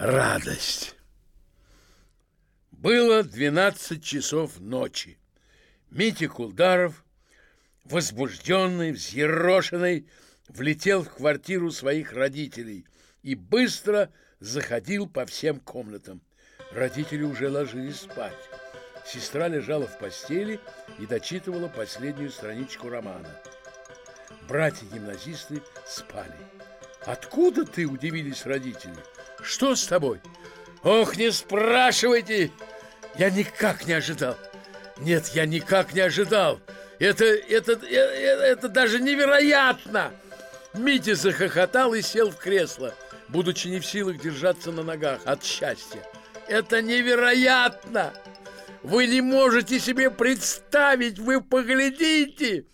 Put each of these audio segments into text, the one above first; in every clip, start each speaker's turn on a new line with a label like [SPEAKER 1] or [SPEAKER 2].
[SPEAKER 1] радость. Было 12 часов ночи. Митя Кулдаров, возбужденный, взъерошенный, влетел в квартиру своих родителей и быстро заходил по всем комнатам. Родители уже ложились спать. Сестра лежала в постели и дочитывала последнюю страничку романа. Братья-гимназисты спали. «Откуда ты?» – удивились родители. «Что с тобой?» «Ох, не спрашивайте! Я никак не ожидал. Нет, я никак не ожидал. Это, это, это, это даже невероятно!» Митя захохотал и сел в кресло, будучи не в силах держаться на ногах от счастья. «Это невероятно! Вы не можете себе представить! Вы поглядите!»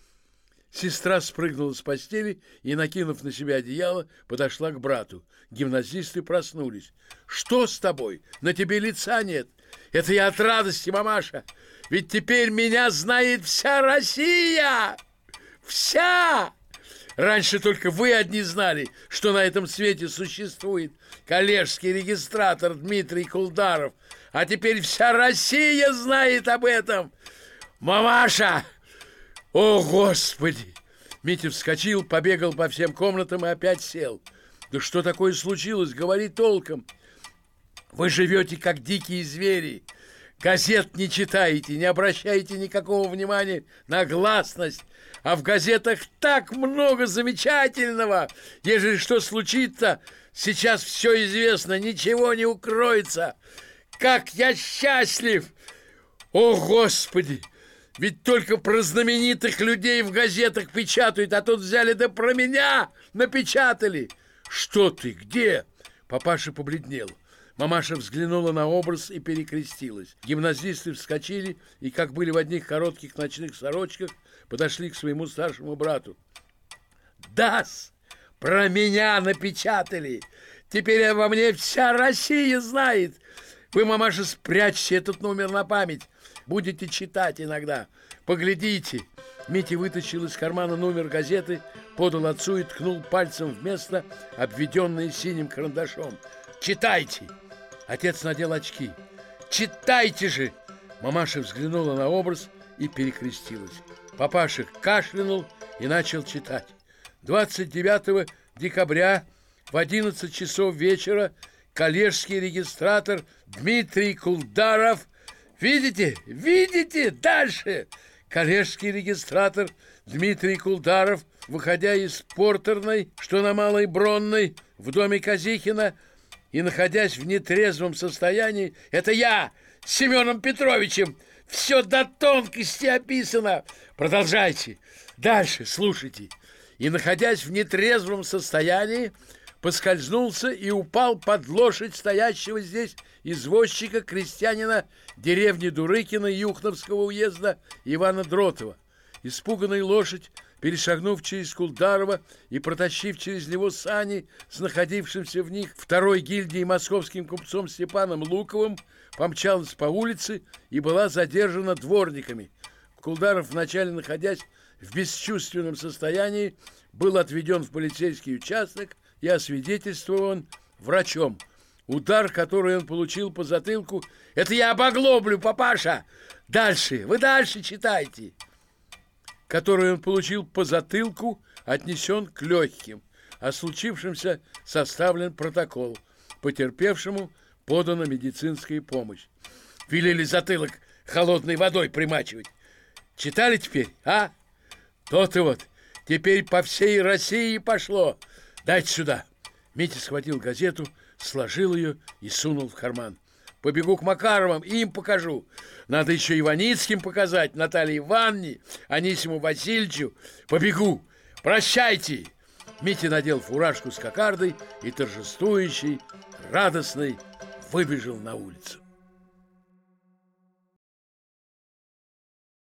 [SPEAKER 1] Сестра спрыгнула с постели и, накинув на себя одеяло, подошла к брату. Гимназисты проснулись. «Что с тобой? На тебе лица нет!» «Это я от радости, мамаша! Ведь теперь меня знает вся Россия! Вся!» Раньше только вы одни знали, что на этом свете существует коллежский регистратор Дмитрий Кулдаров, а теперь вся Россия знает об этом. Мамаша! О, Господи! Митя вскочил, побегал по всем комнатам и опять сел. Да что такое случилось? Говори толком. Вы живете, как дикие звери. Газет не читаете, не обращаете никакого внимания на гласность. А в газетах так много замечательного. Ежели что случится, сейчас все известно, ничего не укроется. Как я счастлив! О, Господи! Ведь только про знаменитых людей в газетах печатают, а тут взяли да про меня напечатали. Что ты, где? Папаша побледнел. Мамаша взглянула на образ и перекрестилась. Гимназисты вскочили и, как были в одних коротких ночных сорочках, подошли к своему старшему брату. «Дас! Про меня напечатали! Теперь обо мне вся Россия знает! Вы, мамаша, спрячьте этот номер на память. Будете читать иногда. Поглядите!» Митя вытащил из кармана номер газеты, подал отцу и ткнул пальцем в место, обведенное синим карандашом. «Читайте!» Отец надел очки. «Читайте же!» Мамаша взглянула на образ и перекрестилась. Папаша кашлянул и начал читать. 29 декабря в 11 часов вечера коллежский регистратор Дмитрий Кулдаров... Видите? Видите? Дальше! Коллежский регистратор Дмитрий Кулдаров, выходя из портерной, что на Малой Бронной, в доме Казихина, и находясь в нетрезвом состоянии, это я, Семеном Петровичем, все до тонкости описано. Продолжайте. Дальше слушайте. И, находясь в нетрезвом состоянии, поскользнулся и упал под лошадь стоящего здесь извозчика крестьянина деревни Дурыкина Юхновского уезда Ивана Дротова. Испуганная лошадь перешагнув через Кулдарова и протащив через него сани с находившимся в них второй гильдией московским купцом Степаном Луковым, помчалась по улице и была задержана дворниками. Кулдаров, вначале находясь в бесчувственном состоянии, был отведен в полицейский участок и освидетельствован врачом. Удар, который он получил по затылку, это я обоглоблю, папаша! Дальше, вы дальше читайте!» который он получил по затылку, отнесен к легким. О случившемся составлен протокол. Потерпевшему подана медицинская помощь. Велели затылок холодной водой примачивать. Читали теперь, а? То-то вот. Теперь по всей России пошло. Дайте сюда. Митя схватил газету, сложил ее и сунул в карман. Побегу к Макаровым и им покажу. Надо еще Иваницким показать, Наталье Ивановне, Анисиму Васильевичу. Побегу. Прощайте. Митя надел фуражку с кокардой и торжествующий, радостный выбежал на улицу.